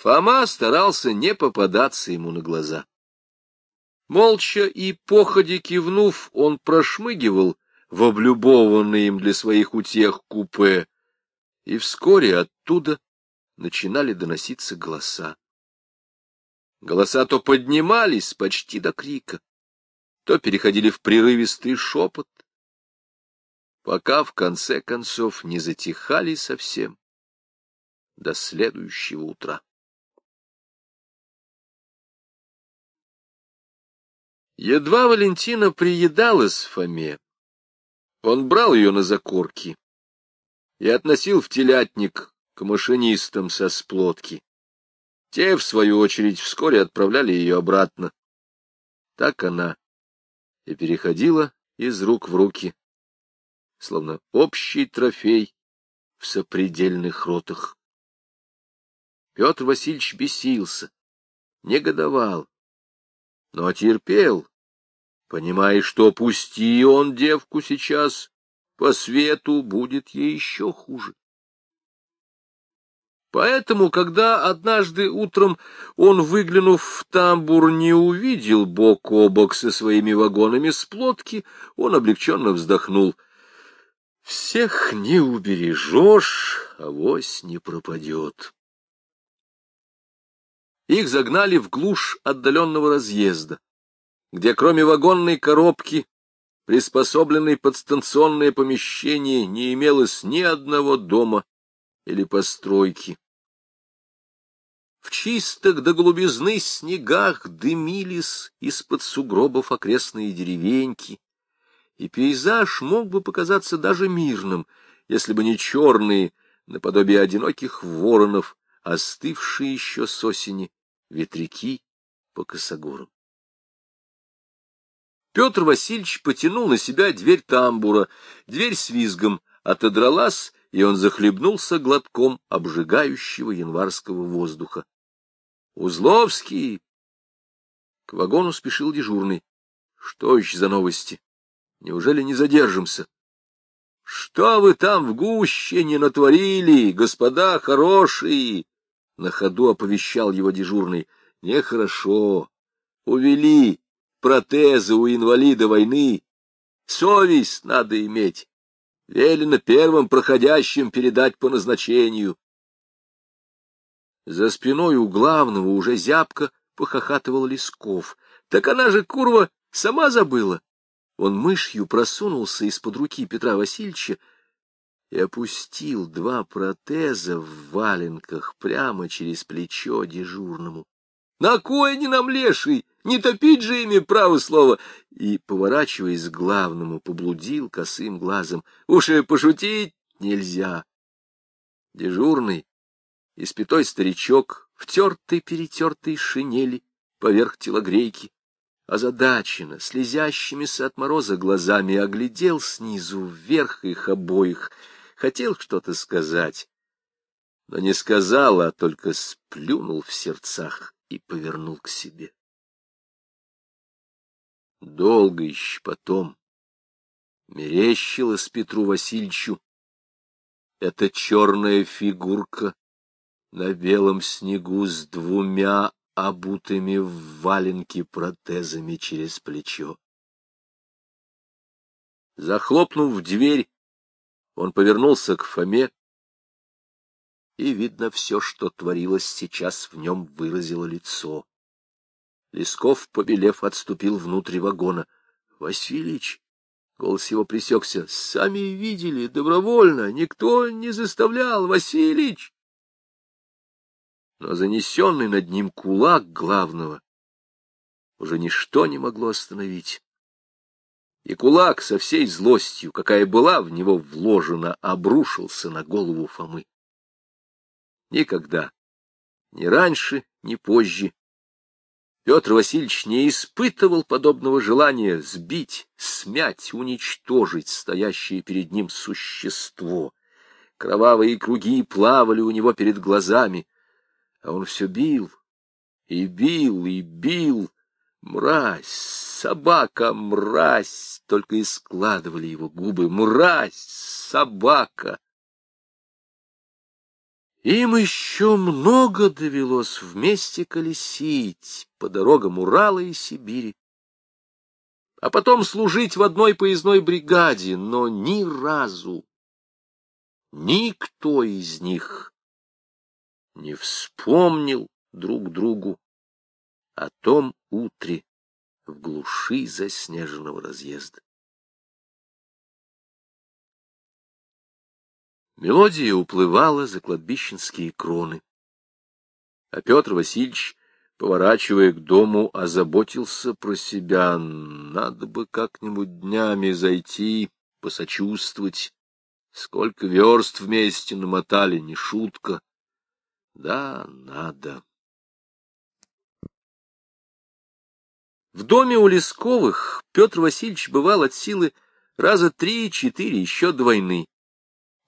Фома старался не попадаться ему на глаза. Молча и походе кивнув, он прошмыгивал в облюбованное им для своих утех купе, и вскоре оттуда начинали доноситься голоса. Голоса то поднимались почти до крика, то переходили в прерывистый шепот, пока в конце концов не затихали совсем до следующего утра. Едва Валентина приедалась Фоме, он брал ее на закорки и относил в телятник к машинистам со сплотки. Те, в свою очередь, вскоре отправляли ее обратно. Так она и переходила из рук в руки, словно общий трофей в сопредельных ротах. Петр Васильевич бесился, негодовал, но терпел, понимая, что пусти он девку сейчас, по свету будет ей еще хуже. Поэтому, когда однажды утром он, выглянув в тамбур, не увидел бок о бок со своими вагонами с плотки, он облегченно вздохнул. Всех не убережешь, авось не пропадет. Их загнали в глушь отдаленного разъезда, где кроме вагонной коробки, приспособленной под станционное помещение, не имелось ни одного дома или постройки. В чистых до голубизны снегах дымились из-под сугробов окрестные деревеньки, и пейзаж мог бы показаться даже мирным, если бы не черные, наподобие одиноких воронов, остывшие еще с осени ветряки по косогорам. Петр Васильевич потянул на себя дверь тамбура, дверь с визгом отодралась, и он захлебнулся глотком обжигающего январского воздуха. «Узловский!» К вагону спешил дежурный. «Что еще за новости? Неужели не задержимся?» «Что вы там в гуще не натворили, господа хорошие?» На ходу оповещал его дежурный. Нехорошо. Увели протезы у инвалида войны. Совесть надо иметь. Велено первым проходящим передать по назначению. За спиной у главного уже зябко похохатывал Лесков. Так она же, курва, сама забыла. Он мышью просунулся из-под руки Петра Васильевича и опустил два протеза в валенках прямо через плечо дежурному. — На кой они нам леший? Не топить же ими, право слово! И, поворачиваясь к главному, поблудил косым глазом. Уж и пошутить нельзя. Дежурный, испятой старичок, в тертой-перетертой шинели поверх телогрейки, озадаченно, слезящимися от мороза глазами, оглядел снизу вверх их обоих — хотел что-то сказать, но не сказал, а только сплюнул в сердцах и повернул к себе. Долго еще потом мерещилась Петру Васильевичу эта черная фигурка на белом снегу с двумя обутыми в валенки протезами через плечо. Захлопнув дверь, он повернулся к Фоме, и, видно, все, что творилось сейчас, в нем выразило лицо. Лесков, побелев, отступил внутрь вагона. — Василич! — голос его пресекся. — Сами видели, добровольно, никто не заставлял, Василич! Но занесенный над ним кулак главного уже ничто не могло остановить и кулак со всей злостью, какая была в него вложена, обрушился на голову Фомы. Никогда, ни раньше, ни позже, Петр Васильевич не испытывал подобного желания сбить, смять, уничтожить стоящее перед ним существо. Кровавые круги плавали у него перед глазами, а он все бил и бил и бил, Мразь, собака, мразь, только и складывали его губы. Мразь, собака. Им еще много довелось вместе колесить по дорогам Урала и Сибири, а потом служить в одной поездной бригаде, но ни разу никто из них не вспомнил друг другу о том утре в глуши заснеженного разъезда. Мелодия уплывала за кладбищенские кроны. А Петр Васильевич, поворачивая к дому, озаботился про себя. Надо бы как-нибудь днями зайти, посочувствовать. Сколько верст вместе намотали, не шутка. Да, надо. В доме у Лесковых Петр Васильевич бывал от силы раза три-четыре еще до войны.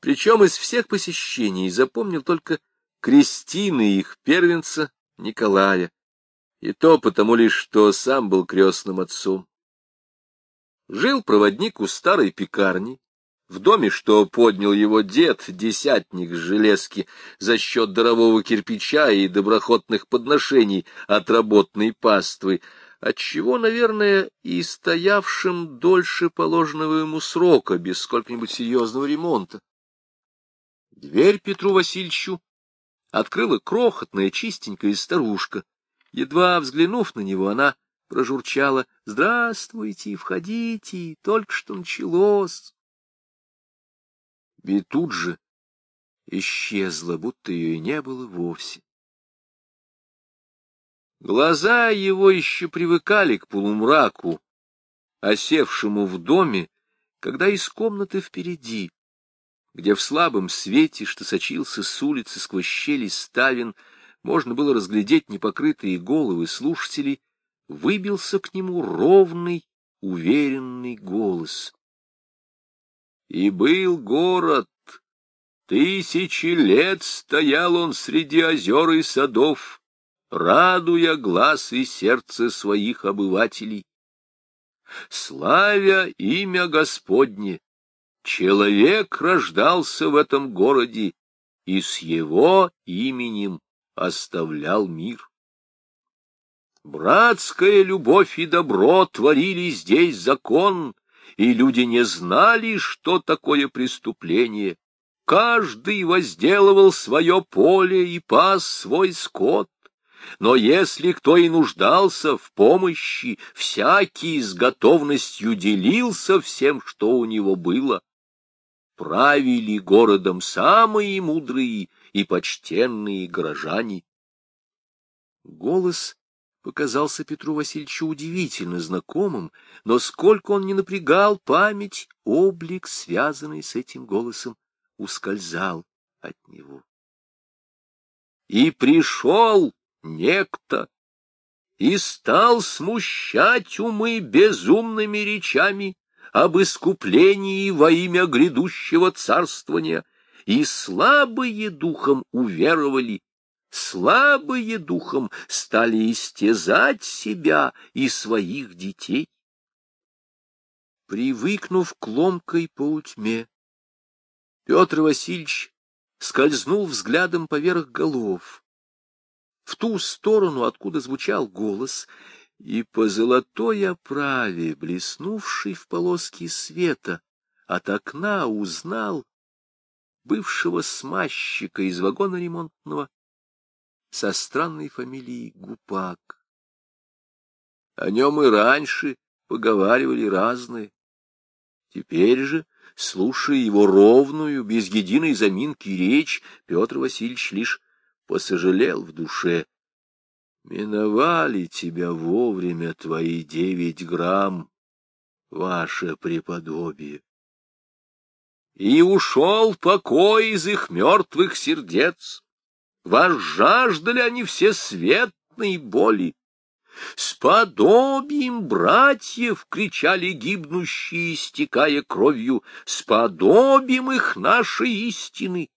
Причем из всех посещений запомнил только Кристины их первенца Николая, и то потому лишь, что сам был крестным отцом. Жил проводник у старой пекарни, в доме, что поднял его дед, десятник железки, за счет дарового кирпича и доброхотных подношений от работной паствы, отчего, наверное, и стоявшим дольше положенного ему срока, без сколько-нибудь серьезного ремонта. Дверь Петру Васильевичу открыла крохотная чистенькая старушка. Едва взглянув на него, она прожурчала «Здравствуйте, входите, только что началось». И тут же исчезла, будто ее и не было вовсе. Глаза его еще привыкали к полумраку, осевшему в доме, когда из комнаты впереди где в слабом свете, что сочился с улицы сквозь щели ставен, можно было разглядеть непокрытые головы слушателей, выбился к нему ровный, уверенный голос. И был город, тысячи лет стоял он среди озер и садов, радуя глаз и сердце своих обывателей. Славя имя Господне, Человек рождался в этом городе и с его именем оставлял мир. Братская любовь и добро творили здесь закон, и люди не знали, что такое преступление. Каждый возделывал свое поле и пас свой скот. Но если кто и нуждался в помощи, всякий с готовностью делился всем, что у него было правили городом самые мудрые и почтенные горожане. Голос показался Петру Васильевичу удивительно знакомым, но сколько он не напрягал память, облик, связанный с этим голосом, ускользал от него. И пришел некто, и стал смущать умы безумными речами, об искуплении во имя грядущего царствования, и слабые духом уверовали, слабые духом стали истязать себя и своих детей. Привыкнув к ломкой полутьме, Петр Васильевич скользнул взглядом поверх голов, в ту сторону, откуда звучал голос, и по золотой оправе, блеснувшей в полоске света, от окна узнал бывшего смазчика из вагона ремонтного со странной фамилией Гупак. О нем и раньше поговаривали разные. Теперь же, слушая его ровную, без единой заминки речь, Петр Васильевич лишь посожалел в душе Миновали тебя вовремя твои девять грамм, ваше преподобие. И ушел покой из их мертвых сердец. Вас жаждали они все светной боли. С подобием братьев кричали гибнущие, истекая кровью, с подобием их нашей истины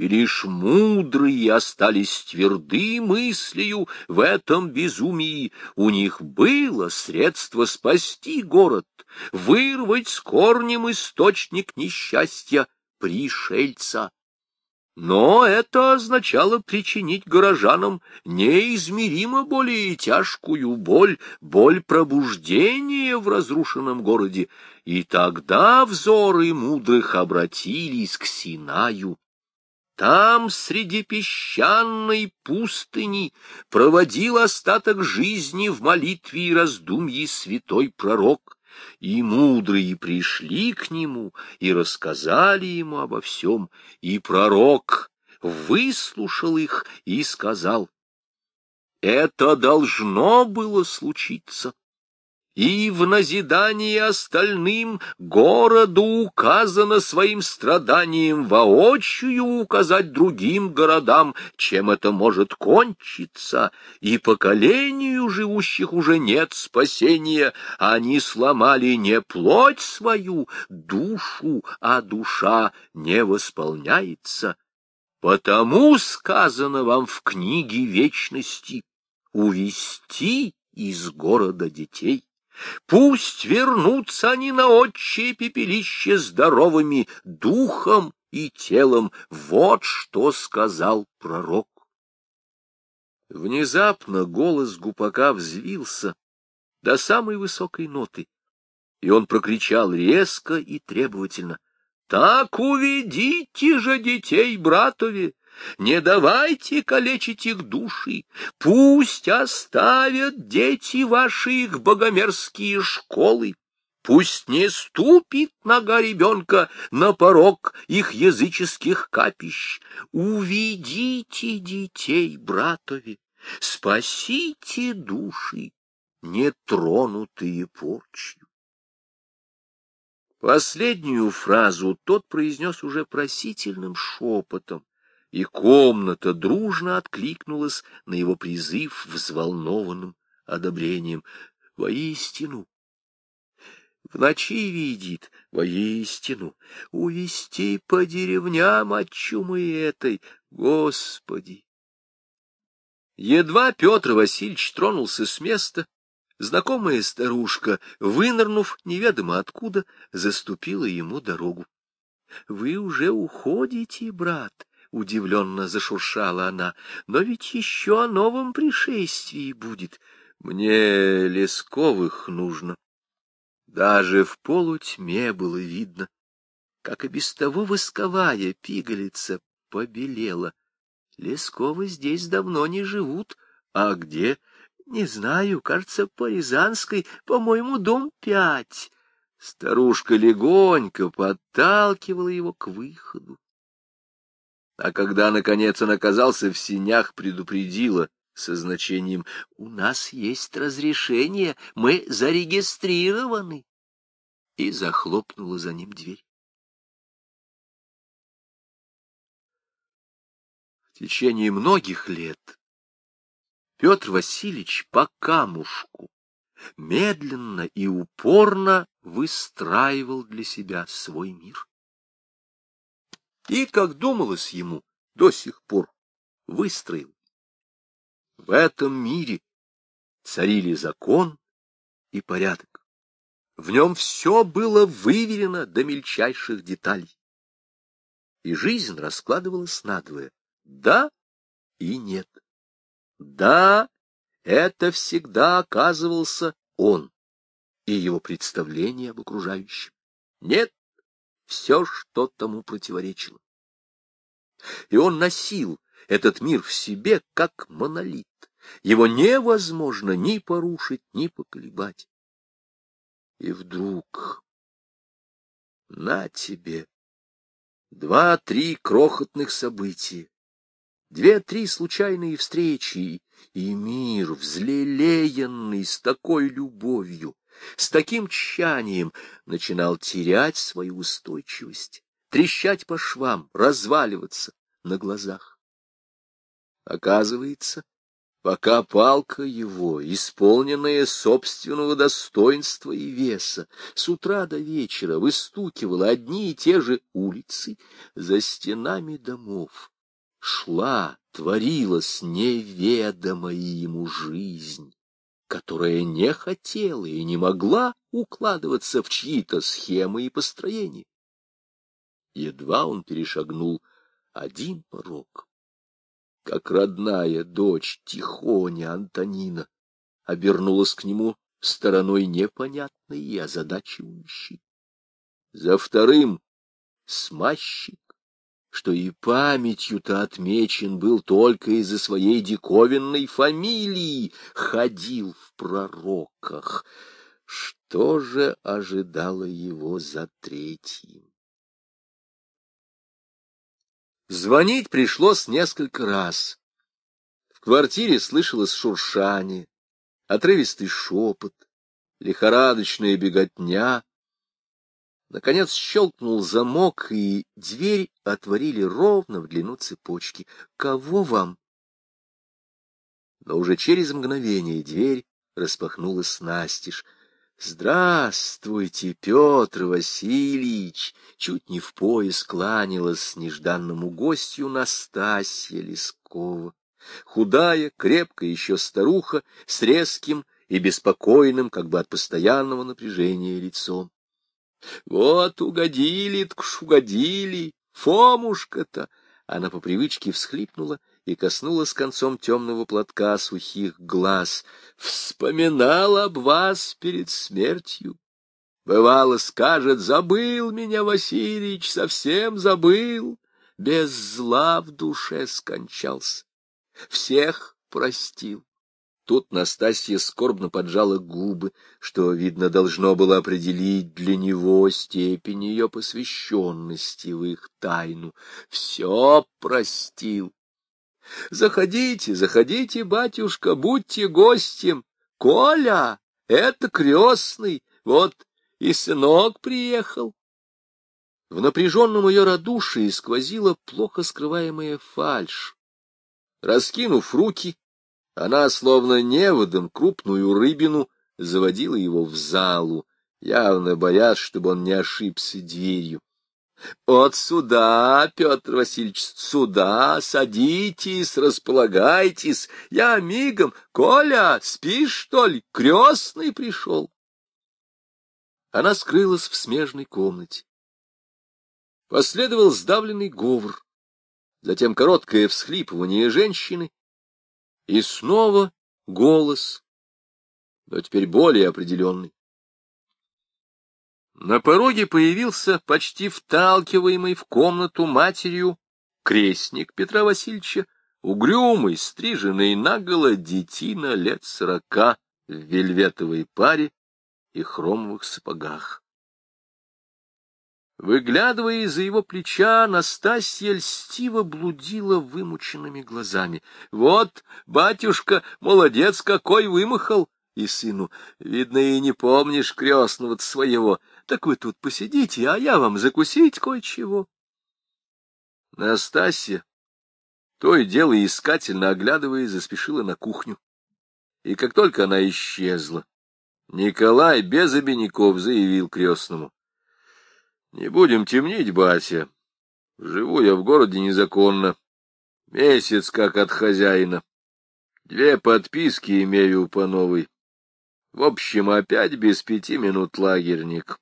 и лишь мудрые остались тверды мыслью в этом безумии. У них было средство спасти город, вырвать с корнем источник несчастья пришельца. но это означало причинить горожанам неизмеримо более тяжкую боль, боль пробуждения в разрушенном городе, и тогда взоры мудрых обратились к Синаю. Там, среди песчаной пустыни, проводил остаток жизни в молитве и раздумье святой пророк, и мудрые пришли к нему и рассказали ему обо всем, и пророк выслушал их и сказал, «Это должно было случиться» и в назидании остальным городу указано своим страданием воочию указать другим городам, чем это может кончиться, и поколению живущих уже нет спасения, они сломали не плоть свою, душу, а душа не восполняется. Потому сказано вам в книге вечности увести из города детей. Пусть вернутся они на отчее пепелище здоровыми духом и телом. Вот что сказал пророк. Внезапно голос гупака взвился до самой высокой ноты, и он прокричал резко и требовательно. — Так уведите же детей братове! Не давайте калечить их души, пусть оставят дети ваши их богомерзкие школы, пусть не ступит нога ребенка на порог их языческих капищ. Уведите детей, братови, спасите души, не тронутые порчью. Последнюю фразу тот произнес уже просительным шепотом, и комната дружно откликнулась на его призыв взволнованным одобрением. Воистину, в ночи видит, воистину, увести по деревням от чумы этой, Господи! Едва Петр Васильевич тронулся с места, знакомая старушка, вынырнув неведомо откуда, заступила ему дорогу. — Вы уже уходите, брат, — удивленно зашуршала она, — но ведь еще о новом пришествии будет. Мне Лесковых нужно. Даже в полутьме было видно, как и без того восковая пигалица побелела. Лесковы здесь давно не живут, а где? Не знаю, кажется, по Рязанской, по-моему, дом пять. Старушка легонько подталкивала его к выходу а когда, наконец, он оказался в синях, предупредила со значением «У нас есть разрешение, мы зарегистрированы» и захлопнула за ним дверь. В течение многих лет Петр Васильевич по камушку медленно и упорно выстраивал для себя свой мир и, как думалось ему, до сих пор выстроил. В этом мире царили закон и порядок. В нем все было выверено до мельчайших деталей. И жизнь раскладывалась надвое. Да и нет. Да, это всегда оказывался он и его представление об окружающем. Нет, все, что тому противоречило. И он носил этот мир в себе, как монолит. Его невозможно ни порушить, ни поколебать. И вдруг на тебе два-три крохотных события, две-три случайные встречи, и мир, взлелеянный с такой любовью, с таким тщанием начинал терять свою устойчивость, трещать по швам, разваливаться на глазах. Оказывается, пока палка его, исполненная собственного достоинства и веса, с утра до вечера выстукивала одни и те же улицы за стенами домов, шла, творилась неведомая ему жизнь которая не хотела и не могла укладываться в чьи-то схемы и построения. Едва он перешагнул один порог. Как родная дочь Тихоня Антонина обернулась к нему стороной непонятной и озадачивающей. За вторым — смазчик, что и памятью-то отмечен был только из-за своей диковинной фамилии, ходил в пророках. Что же ожидало его за третьим? Звонить пришлось несколько раз. В квартире слышалось шуршание, отрывистый шепот, лихорадочная беготня. Наконец щелкнул замок, и дверь отворили ровно в длину цепочки. «Кого вам?» Но уже через мгновение дверь распахнулась настежь. «Здравствуйте, Петр Васильевич!» Чуть не в пояс кланялась нежданному гостю Настасья Лескова. Худая, крепкая еще старуха, с резким и беспокойным, как бы от постоянного напряжения, лицом. «Вот угодили, ткш угодили, Фомушка-то!» Она по привычке всхлипнула и коснулась концом темного платка сухих глаз. Вспоминал об вас перед смертью. Бывало, скажет, забыл меня, Васильич, совсем забыл. Без зла в душе скончался. Всех простил. Тут Настасья скорбно поджала губы, что, видно, должно было определить для него степень ее посвященности в их тайну. Все простил. Заходите, заходите, батюшка, будьте гостем. Коля, это крестный, вот и сынок приехал. В напряженном ее радушии сквозила плохо скрываемая фальшь. Раскинув руки, она, словно неводом, крупную рыбину заводила его в залу, явно боясь, чтобы он не ошибся дверью. Вот сюда, Петр Васильевич, сюда, садитесь, располагайтесь. Я мигом. Коля, спишь, что ли? Крестный пришел. Она скрылась в смежной комнате. Последовал сдавленный говор, затем короткое всхлипывание женщины, и снова голос, но теперь более определенный. На пороге появился почти вталкиваемый в комнату матерью крестник Петра Васильевича, угрюмый, стриженный наголо детина лет сорока в вельветовой паре и хромовых сапогах. Выглядывая из-за его плеча, Настасья льстиво блудила вымученными глазами. — Вот, батюшка, молодец какой вымахал! И сыну, видно, и не помнишь крестного своего. Так вы тут посидите, а я вам закусить кое-чего. Настасья, то и дело искательно оглядываясь, заспешила на кухню. И как только она исчезла, Николай без обиняков заявил крестному. — Не будем темнить, батя. Живу я в городе незаконно. Месяц как от хозяина. Две подписки имею по новой. В общем, опять без пяти минут лагерник.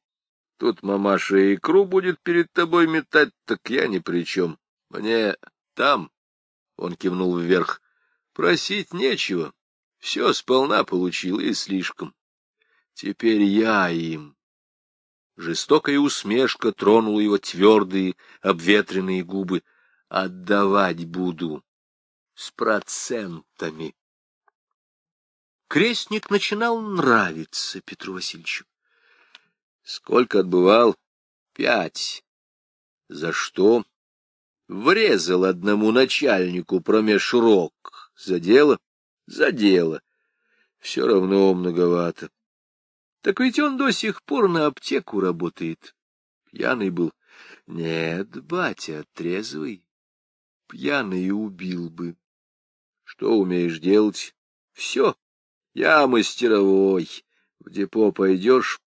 Тут мамаша икру будет перед тобой метать, так я ни при чем. Мне там, — он кивнул вверх, — просить нечего. Все сполна получил и слишком. Теперь я им. Жестокая усмешка тронула его твердые, обветренные губы. Отдавать буду с процентами. Крестник начинал нравиться Петру Васильевичу. Сколько отбывал? Пять. За что? Врезал одному начальнику промеж рог. За дело? За дело. Все равно многовато. Так ведь он до сих пор на аптеку работает. Пьяный был. Нет, батя, трезвый. Пьяный убил бы. Что умеешь делать? Все. Я мастеровой. В депо пойдешь,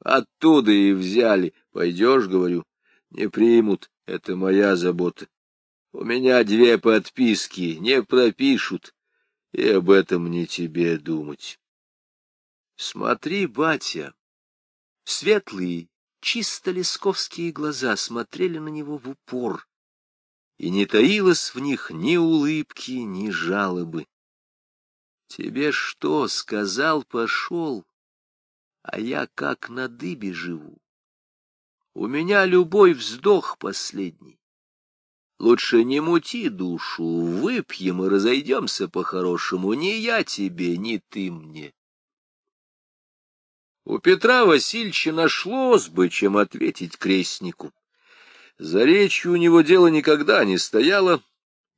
Оттуда и взяли. Пойдешь, говорю, не примут. Это моя забота. У меня две подписки, не пропишут. И об этом не тебе думать. Смотри, батя. Светлые, чисто лесковские глаза смотрели на него в упор. и не таилось в них ни улыбки, ни жалобы. Тебе что, сказал, пошел, а я как на дыбе живу. У меня любой вздох последний. Лучше не мути душу, выпьем и разойдемся по-хорошему, ни я тебе, ни ты мне. У Петра Васильевича нашлось бы, чем ответить крестнику. За речью у него дело никогда не стояло,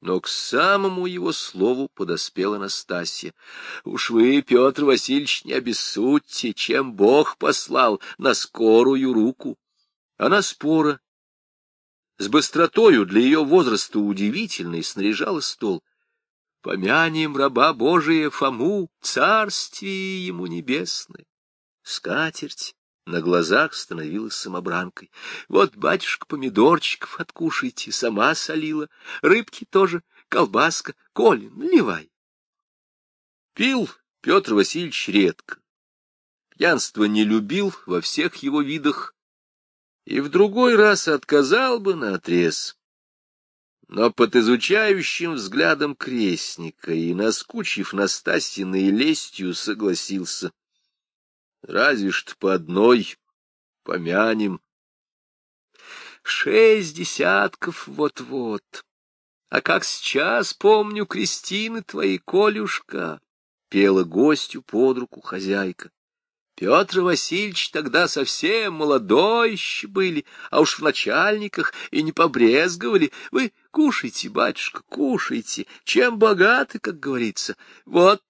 но к самому его слову подоспела Настасья. Уж вы, Петр Васильевич, не обессудьте, чем Бог послал на скорую руку. Она спора с быстротою для ее возраста удивительной снаряжала стол. Помянем раба Божия Фому, царствие ему небесное. Скатерть на глазах становилась самобранкой. Вот, батюшка, помидорчиков откушайте, сама солила, рыбки тоже, колбаска, Колин, наливай. Пил Петр Васильевич редко. Пьянство не любил во всех его видах, и в другой раз отказал бы на отрез. Но под изучающим взглядом крестника и, наскучив Настасьиной лестью, согласился. Разве что по одной помянем. Шесть десятков вот-вот. А как сейчас помню Кристины твои, Колюшка, — пела гостю под руку хозяйка. Петр Васильевич тогда совсем молодой еще были, а уж в начальниках и не побрезговали. Вы кушайте, батюшка, кушайте, чем богаты, как говорится. Вот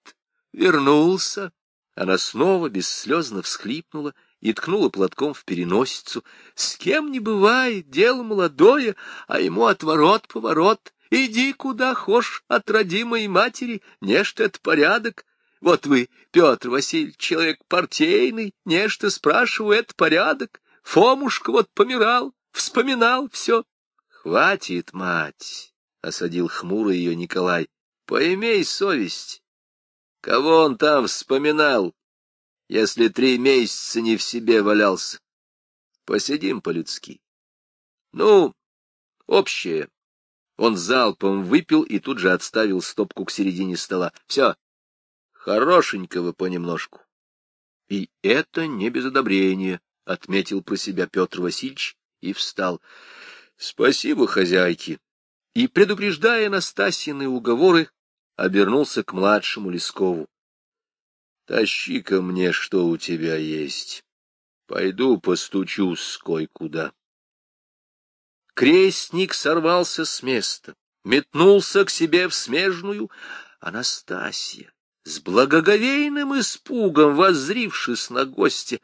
вернулся. Она снова бесслезно всхлипнула и ткнула платком в переносицу. С кем не бывает, дело молодое, а ему отворот-поворот. Иди куда хошь от родимой матери, нечто это порядок. Вот вы, Петр Васильевич, человек партийный, нечто спрашиваю, это порядок. Фомушка вот помирал, вспоминал все. — Хватит, мать, — осадил хмуро ее Николай, — поимей совесть. Кого он там вспоминал, если три месяца не в себе валялся? Посидим по-людски. Ну, общее. Он залпом выпил и тут же отставил стопку к середине стола. Все, Хорошенького понемножку. И это не без одобрения, — отметил про себя Петр Васильевич и встал. — Спасибо, хозяйки. И, предупреждая Настасьины уговоры, обернулся к младшему Лескову. — Тащи-ка мне, что у тебя есть. Пойду постучусь кое-куда. Крестник сорвался с места, метнулся к себе в смежную. Анастасия с благоговейным испугом, воззрившись на гостя,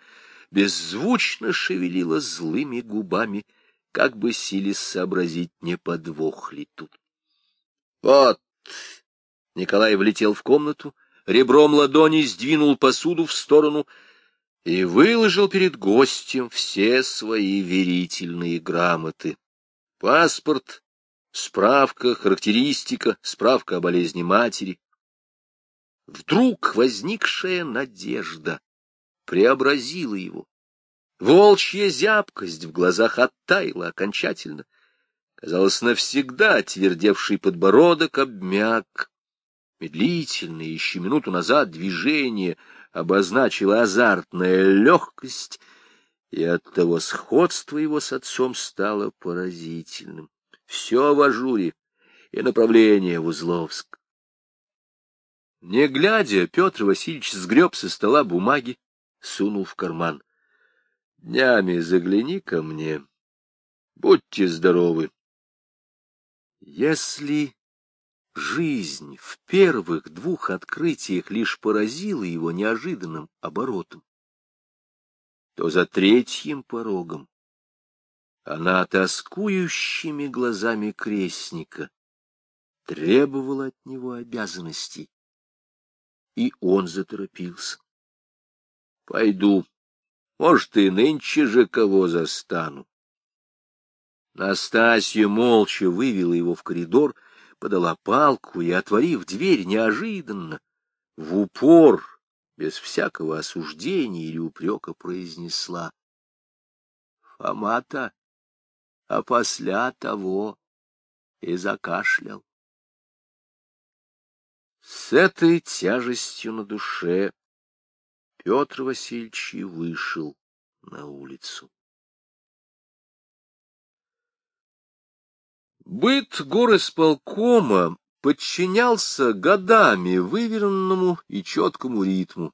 беззвучно шевелила злыми губами, как бы силясь сообразить, не подвох ли тут. «Вот!» Николай влетел в комнату, ребром ладони сдвинул посуду в сторону и выложил перед гостем все свои верительные грамоты. Паспорт, справка, характеристика, справка о болезни матери, Вдруг возникшая надежда преобразила его. Волчья зябкость в глазах оттаяла окончательно. Казалось, навсегда твердевший подбородок обмяк. Медлительное еще минуту назад движение обозначило азартная легкость, и оттого сходство его с отцом стало поразительным. Все в ажуре и направление в Узловск. Не глядя, Петр Васильевич сгреб со стола бумаги, сунул в карман. — Днями загляни ко мне. Будьте здоровы. Если жизнь в первых двух открытиях лишь поразила его неожиданным оборотом, то за третьим порогом она тоскующими глазами крестника требовала от него обязанностей и он заторопился. — Пойду. Может, и нынче же кого застану. Настасья молча вывела его в коридор, подала палку и, отворив дверь неожиданно, в упор, без всякого осуждения или упрека, произнесла. — Фомата, а после того и закашлял. С этой тяжестью на душе Петр Васильевич вышел на улицу. Быт горосполкома подчинялся годами выверенному и четкому ритму,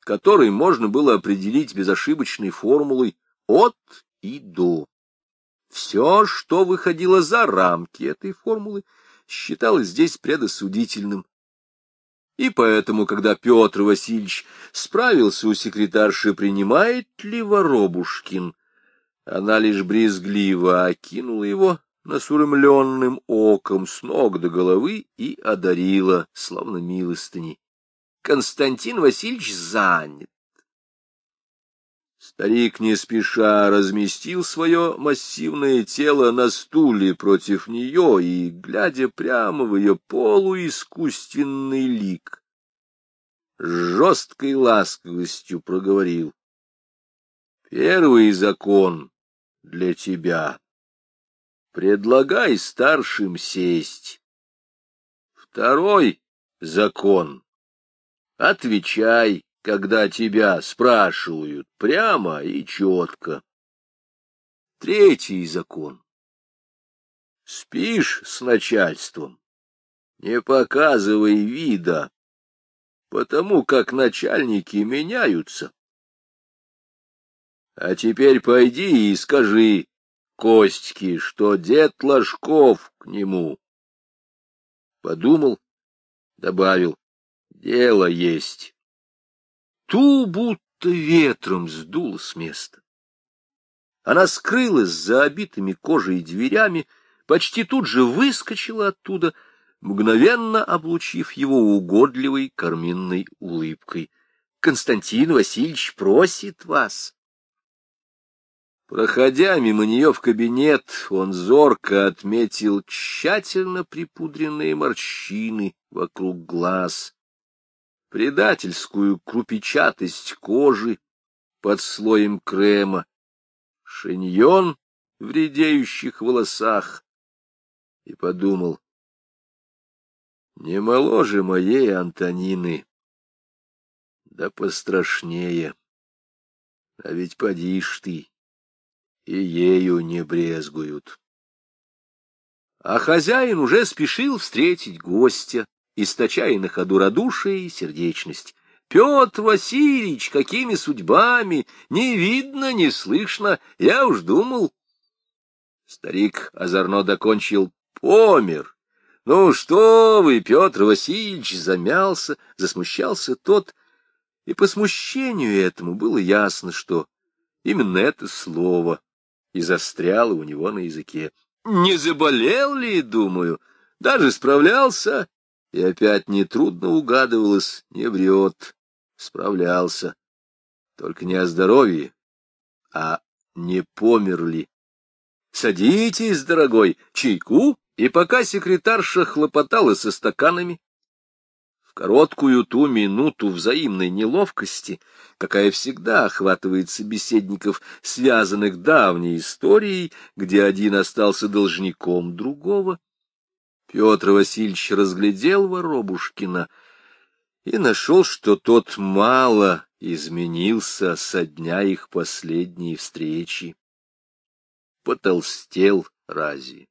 который можно было определить безошибочной формулой «от и до». Все, что выходило за рамки этой формулы, считалось здесь предосудительным. И поэтому, когда Петр Васильевич справился у секретарши, принимает ли Воробушкин, она лишь брезгливо окинула его насуремленным оком с ног до головы и одарила, словно милостыни. Константин Васильевич занят. Старик не спеша разместил свое массивное тело на стуле против нее и, глядя прямо в ее полуискусственный лик, с жесткой ласковостью проговорил. Первый закон для тебя. Предлагай старшим сесть. Второй закон. Отвечай когда тебя спрашивают прямо и четко. Третий закон. Спишь с начальством, не показывай вида, потому как начальники меняются. А теперь пойди и скажи Костьке, что дед Ложков к нему. Подумал, добавил, дело есть ту будто ветром сдуло с места. Она скрылась за обитыми кожей дверями, почти тут же выскочила оттуда, мгновенно облучив его угодливой карминной улыбкой. — Константин Васильевич просит вас. Проходя мимо нее в кабинет, он зорко отметил тщательно припудренные морщины вокруг глаз, предательскую крупичатость кожи под слоем крема, шиньон в редеющих волосах, и подумал, не моложе моей Антонины, да пострашнее, а ведь подишь ты, и ею не брезгуют. А хозяин уже спешил встретить гостя, источая на ходу радушие и сердечность. Петр Васильевич, какими судьбами? Не видно, не слышно. Я уж думал. Старик озорно докончил. Помер. Ну что вы, Петр Васильевич, замялся, засмущался тот. И по смущению этому было ясно, что именно это слово и застряло у него на языке. Не заболел ли, думаю, даже справлялся и опять нетрудно угадывалось, не врет, справлялся. Только не о здоровье, а не помер ли. Садитесь, дорогой, чайку, и пока секретарша хлопотала со стаканами, короткую ту минуту взаимной неловкости, какая всегда охватывает собеседников, связанных давней историей, где один остался должником другого, Петр Васильевич разглядел Воробушкина и нашел, что тот мало изменился со дня их последней встречи. Потолстел разве?